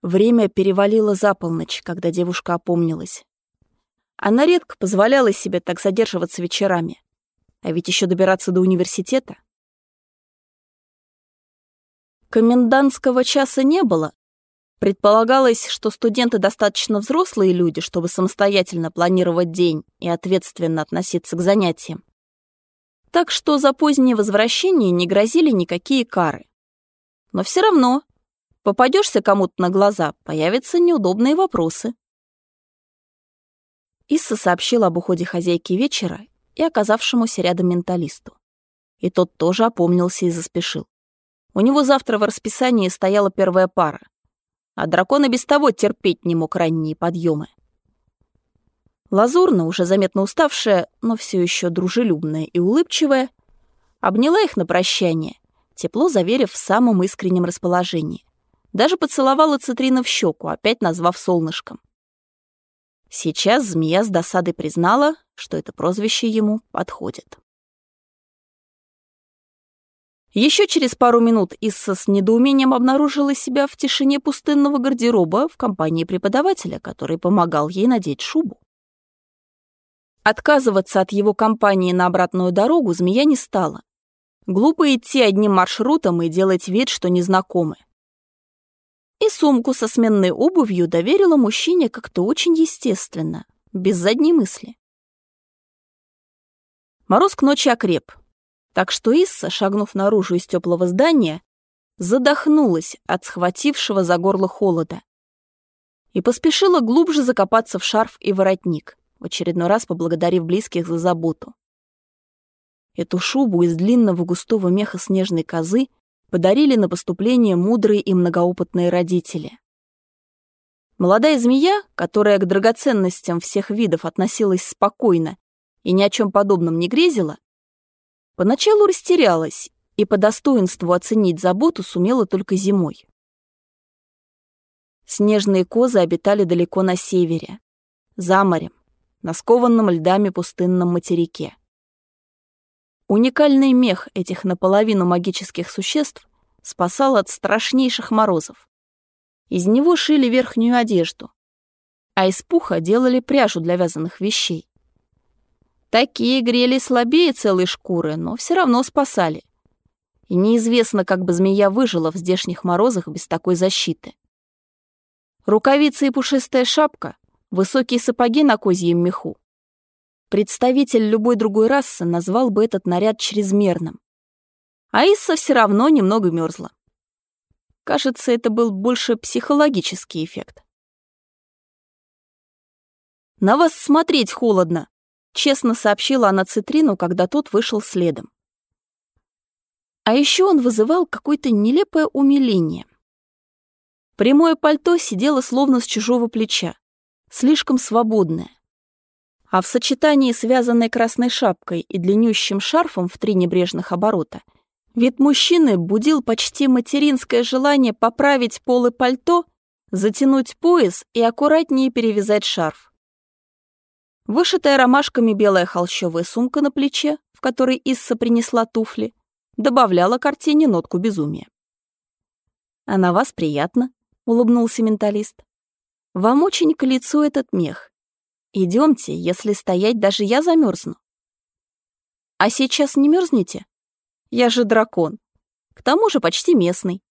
Время перевалило за полночь, когда девушка опомнилась. Она редко позволяла себе так задерживаться вечерами. А ведь еще добираться до университета. Комендантского часа не было. Предполагалось, что студенты достаточно взрослые люди, чтобы самостоятельно планировать день и ответственно относиться к занятиям так что за позднее возвращение не грозили никакие кары. Но все равно, попадешься кому-то на глаза, появятся неудобные вопросы. Исса сообщила об уходе хозяйки вечера и оказавшемуся рядом менталисту. И тот тоже опомнился и заспешил. У него завтра в расписании стояла первая пара, а дракон и без того терпеть не мог ранние подъемы. Лазурна, уже заметно уставшая, но все еще дружелюбная и улыбчивая, обняла их на прощание, тепло заверив в самом искреннем расположении. Даже поцеловала Цитрина в щеку, опять назвав солнышком. Сейчас змея с досадой признала, что это прозвище ему подходит. Еще через пару минут Исса с недоумением обнаружила себя в тишине пустынного гардероба в компании преподавателя, который помогал ей надеть шубу. Отказываться от его компании на обратную дорогу змея не стала. Глупо идти одним маршрутом и делать вид, что незнакомы. И сумку со сменной обувью доверила мужчине как-то очень естественно, без задней мысли. Мороз к ночи окреп, так что Исса, шагнув наружу из теплого здания, задохнулась от схватившего за горло холода и поспешила глубже закопаться в шарф и воротник в очередной раз поблагодарив близких за заботу. Эту шубу из длинного густого меха снежной козы подарили на поступление мудрые и многоопытные родители. Молодая змея, которая к драгоценностям всех видов относилась спокойно и ни о чем подобном не грезила, поначалу растерялась и по достоинству оценить заботу сумела только зимой. Снежные козы обитали далеко на севере, за морем, на скованном льдами пустынном материке. Уникальный мех этих наполовину магических существ спасал от страшнейших морозов. Из него шили верхнюю одежду, а из пуха делали пряжу для вязаных вещей. Такие грели слабее целой шкуры, но все равно спасали. И неизвестно, как бы змея выжила в здешних морозах без такой защиты. Рукавицы и пушистая шапка высокие сапоги на козьем меху. Представитель любой другой расы назвал бы этот наряд чрезмерным. А Исса все равно немного мерзла. Кажется, это был больше психологический эффект. «На вас смотреть холодно», — честно сообщила она Цитрину, когда тот вышел следом. А еще он вызывал какое-то нелепое умиление. Прямое пальто сидело словно с чужого плеча, слишком свободное. А в сочетании связанной красной шапкой и длиннющим шарфом в три небрежных оборота вид мужчины будил почти материнское желание поправить полы пальто, затянуть пояс и аккуратнее перевязать шарф. Вышитая ромашками белая холщовая сумка на плече, в которой Исса принесла туфли, добавляла картине нотку безумия. «А на вас приятно», — улыбнулся менталист. «Вам очень к лицу этот мех. Идемте, если стоять, даже я замерзну. А сейчас не мерзнете? Я же дракон. К тому же почти местный».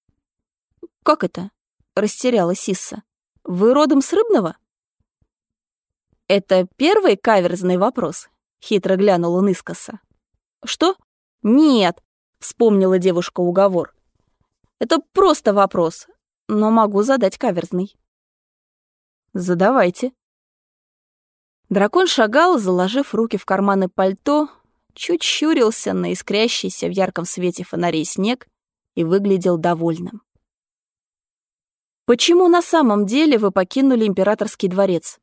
«Как это?» — растерялась Исса. «Вы родом с Рыбного?» «Это первый каверзный вопрос?» — хитро глянул он искоса. «Что?» «Нет», — вспомнила девушка уговор. «Это просто вопрос, но могу задать каверзный». «Задавайте». Дракон шагал, заложив руки в карманы пальто, чуть щурился на искрящийся в ярком свете фонарей снег и выглядел довольным. «Почему на самом деле вы покинули императорский дворец?»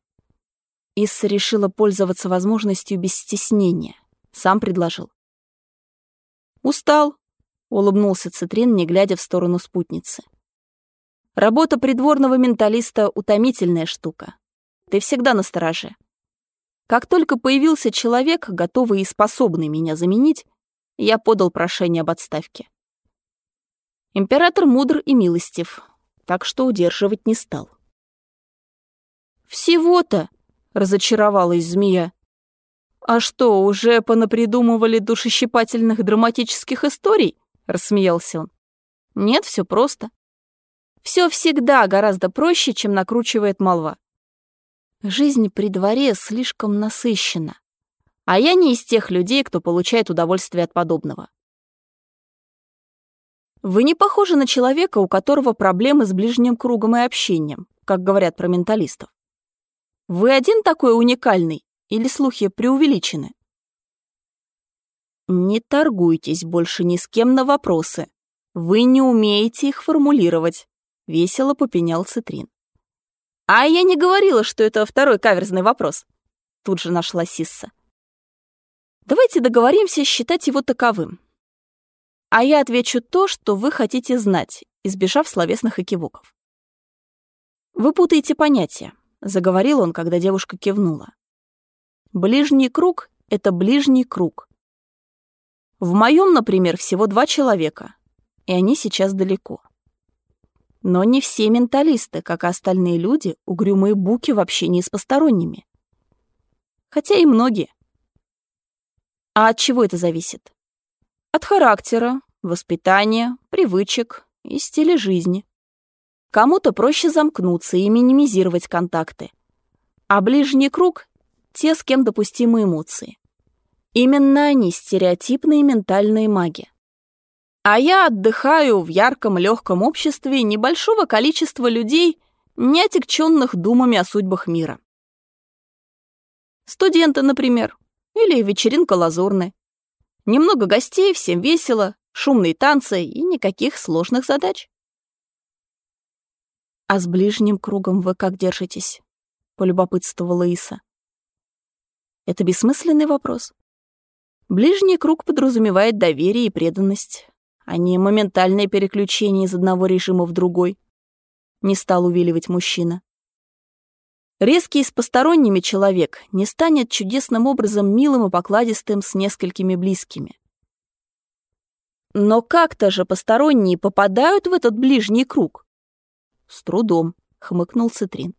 Исса решила пользоваться возможностью без стеснения. Сам предложил. «Устал», — улыбнулся Цитрин, не глядя в сторону спутницы. «Работа придворного менталиста — утомительная штука. Ты всегда на стороже. Как только появился человек, готовый и способный меня заменить, я подал прошение об отставке. Император мудр и милостив, так что удерживать не стал. «Всего-то!» Разочаровалась змея. «А что, уже понапридумывали душещипательных драматических историй?» — рассмеялся он. «Нет, все просто. Все всегда гораздо проще, чем накручивает молва. Жизнь при дворе слишком насыщена, а я не из тех людей, кто получает удовольствие от подобного. Вы не похожи на человека, у которого проблемы с ближним кругом и общением, как говорят про менталистов. Вы один такой уникальный или слухи преувеличены? Не торгуйтесь больше ни с кем на вопросы. Вы не умеете их формулировать, весело попенял Цитрин. А я не говорила, что это второй каверзный вопрос. Тут же нашла Сисса. Давайте договоримся считать его таковым. А я отвечу то, что вы хотите знать, избежав словесных экивоков. Вы путаете понятия. — заговорил он, когда девушка кивнула. «Ближний круг — это ближний круг. В моем, например, всего два человека, и они сейчас далеко. Но не все менталисты, как и остальные люди, угрюмые буки в общении с посторонними. Хотя и многие. А от чего это зависит? От характера, воспитания, привычек и стиля жизни. Кому-то проще замкнуться и минимизировать контакты. А ближний круг — те, с кем допустимы эмоции. Именно они стереотипные ментальные маги. А я отдыхаю в ярком легком обществе небольшого количества людей, не отягченных думами о судьбах мира. Студенты, например, или вечеринка лазурная. Немного гостей, всем весело, шумные танцы и никаких сложных задач. «А с ближним кругом вы как держитесь?» — полюбопытствовала Иса. «Это бессмысленный вопрос. Ближний круг подразумевает доверие и преданность, а не моментальное переключение из одного режима в другой», — не стал увиливать мужчина. Резкий с посторонними человек не станет чудесным образом милым и покладистым с несколькими близкими. Но как-то же посторонние попадают в этот ближний круг. «С трудом», — хмыкнул Цитрин.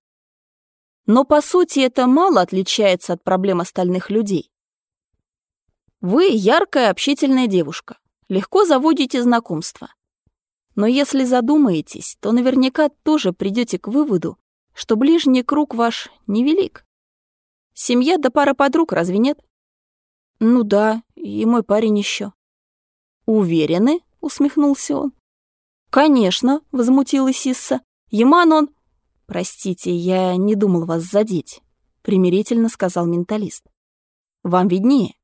«Но, по сути, это мало отличается от проблем остальных людей. Вы яркая, общительная девушка, легко заводите знакомства. Но если задумаетесь, то наверняка тоже придете к выводу, что ближний круг ваш невелик. Семья да пара подруг, разве нет? Ну да, и мой парень еще. Уверены? — усмехнулся он. «Конечно», — возмутилась Исса. «Яман он...» «Простите, я не думал вас задеть», — примирительно сказал менталист. «Вам виднее».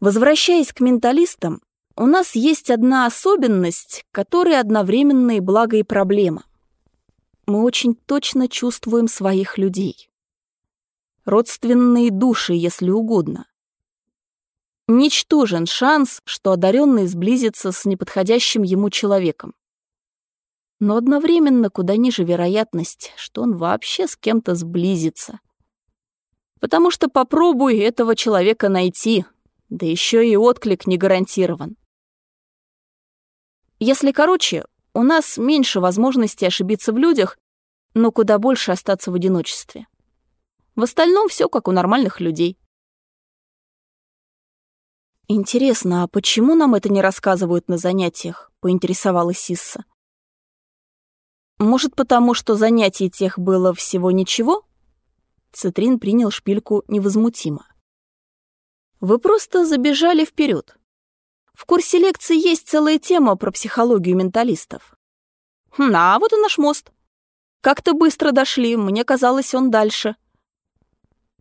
Возвращаясь к менталистам, у нас есть одна особенность, которая одновременно и благо, и проблема. Мы очень точно чувствуем своих людей. Родственные души, если угодно. Ничтожен шанс, что одаренный сблизится с неподходящим ему человеком. Но одновременно куда ниже вероятность, что он вообще с кем-то сблизится. Потому что попробуй этого человека найти, да еще и отклик не гарантирован. Если короче, у нас меньше возможностей ошибиться в людях, но куда больше остаться в одиночестве. В остальном все как у нормальных людей. «Интересно, а почему нам это не рассказывают на занятиях?» — поинтересовалась Сисса. «Может, потому что занятий тех было всего ничего?» Цитрин принял шпильку невозмутимо. «Вы просто забежали вперед. В курсе лекции есть целая тема про психологию менталистов. Хм, а вот и наш мост. Как-то быстро дошли, мне казалось, он дальше.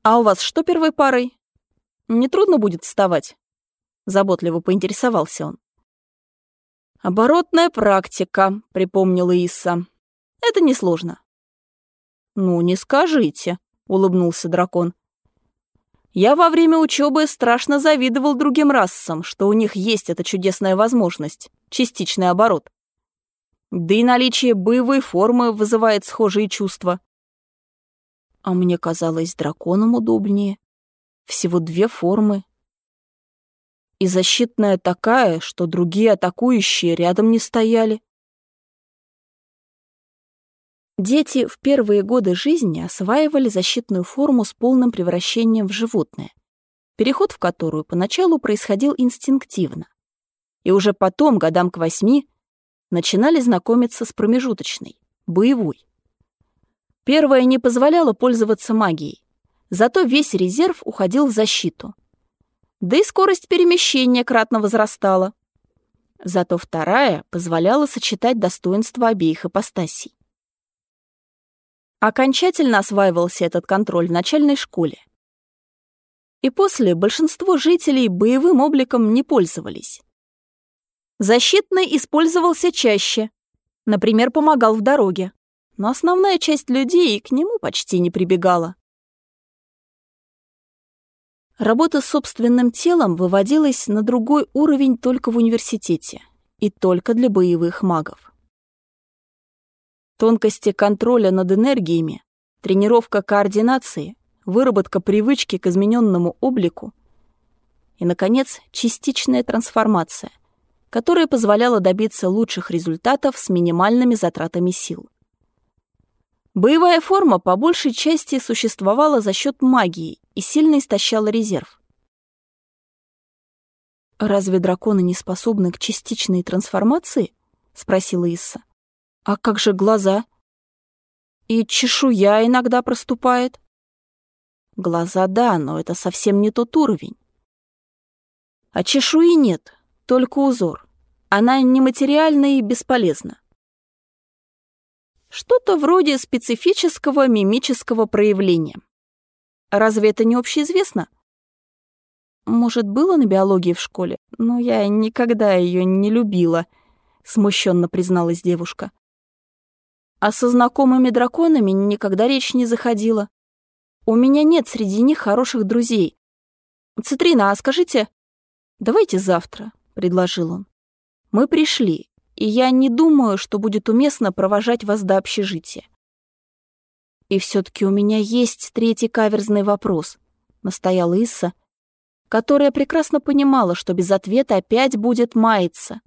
А у вас что первой парой? Не трудно будет вставать?» Заботливо поинтересовался он. «Оборотная практика», — припомнила Исса. «Это несложно». «Ну, не скажите», — улыбнулся дракон. «Я во время учебы страшно завидовал другим расам, что у них есть эта чудесная возможность — частичный оборот. Да и наличие боевой формы вызывает схожие чувства. А мне казалось драконам удобнее. Всего две формы, и защитная такая, что другие атакующие рядом не стояли. Дети в первые годы жизни осваивали защитную форму с полным превращением в животное, переход в которую поначалу происходил инстинктивно. И уже потом, годам к восьми, начинали знакомиться с промежуточной, боевой. Первая не позволяла пользоваться магией, зато весь резерв уходил в защиту — да и скорость перемещения кратно возрастала. Зато вторая позволяла сочетать достоинства обеих ипостасей. Окончательно осваивался этот контроль в начальной школе. И после большинство жителей боевым обликом не пользовались. Защитный использовался чаще, например, помогал в дороге, но основная часть людей к нему почти не прибегала. Работа с собственным телом выводилась на другой уровень только в университете и только для боевых магов. Тонкости контроля над энергиями, тренировка координации, выработка привычки к измененному облику и, наконец, частичная трансформация, которая позволяла добиться лучших результатов с минимальными затратами сил. Боевая форма по большей части существовала за счет магии и сильно истощала резерв. «Разве драконы не способны к частичной трансформации?» — спросила Исса. «А как же глаза?» «И чешуя иногда проступает». «Глаза, да, но это совсем не тот уровень». «А чешуи нет, только узор. Она нематериальна и бесполезна. Что-то вроде специфического мимического проявления. Разве это не общеизвестно? Может, было на биологии в школе, но я никогда ее не любила, смущенно призналась девушка. А со знакомыми драконами никогда речь не заходила. У меня нет среди них хороших друзей. Цитрина, а скажите... Давайте завтра, предложил он. Мы пришли, и я не думаю, что будет уместно провожать вас до общежития. И все-таки у меня есть третий каверзный вопрос, настояла Исса, которая прекрасно понимала, что без ответа опять будет маяться,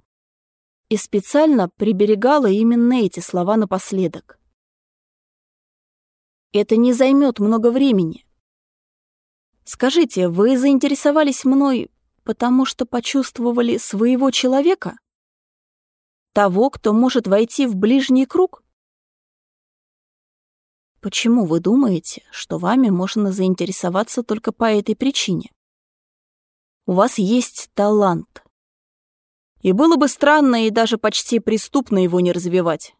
и специально приберегала именно эти слова напоследок. Это не займет много времени. Скажите, вы заинтересовались мной, потому что почувствовали своего человека? Того, кто может войти в ближний круг? Почему вы думаете, что вами можно заинтересоваться только по этой причине? У вас есть талант. И было бы странно и даже почти преступно его не развивать.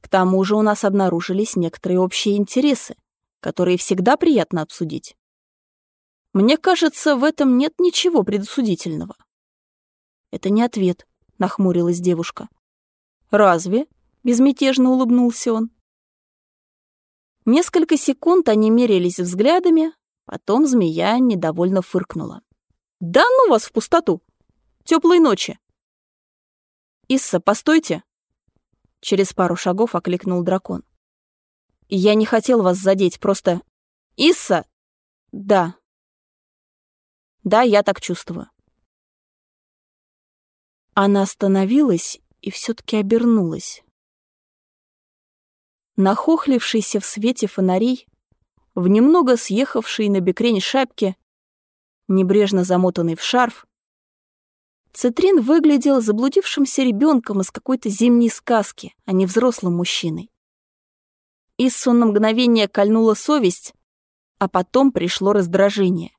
К тому же у нас обнаружились некоторые общие интересы, которые всегда приятно обсудить. Мне кажется, в этом нет ничего предосудительного. Это не ответ, нахмурилась девушка. Разве? Безмятежно улыбнулся он. Несколько секунд они мерились взглядами, потом змея недовольно фыркнула. «Да ну вас в пустоту! Теплой ночи!» «Исса, постойте!» Через пару шагов окликнул дракон. «Я не хотел вас задеть, просто... Исса!» «Да». «Да, я так чувствую». Она остановилась и все таки обернулась. Нахохлившийся в свете фонарей, в немного съехавшей на бекрень шапке, небрежно замотанный в шарф, Цитрин выглядел заблудившимся ребенком из какой-то зимней сказки, а не взрослым мужчиной. Иссу на мгновение кольнула совесть, а потом пришло раздражение.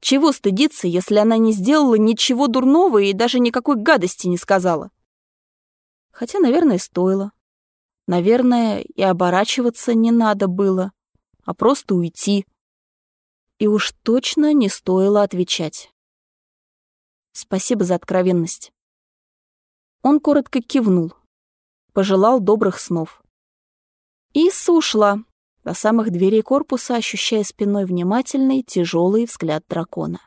Чего стыдиться, если она не сделала ничего дурного и даже никакой гадости не сказала? Хотя, наверное, стоило. Наверное, и оборачиваться не надо было, а просто уйти. И уж точно не стоило отвечать. Спасибо за откровенность. Он коротко кивнул, пожелал добрых снов. Исса ушла до самых дверей корпуса, ощущая спиной внимательный, тяжелый взгляд дракона.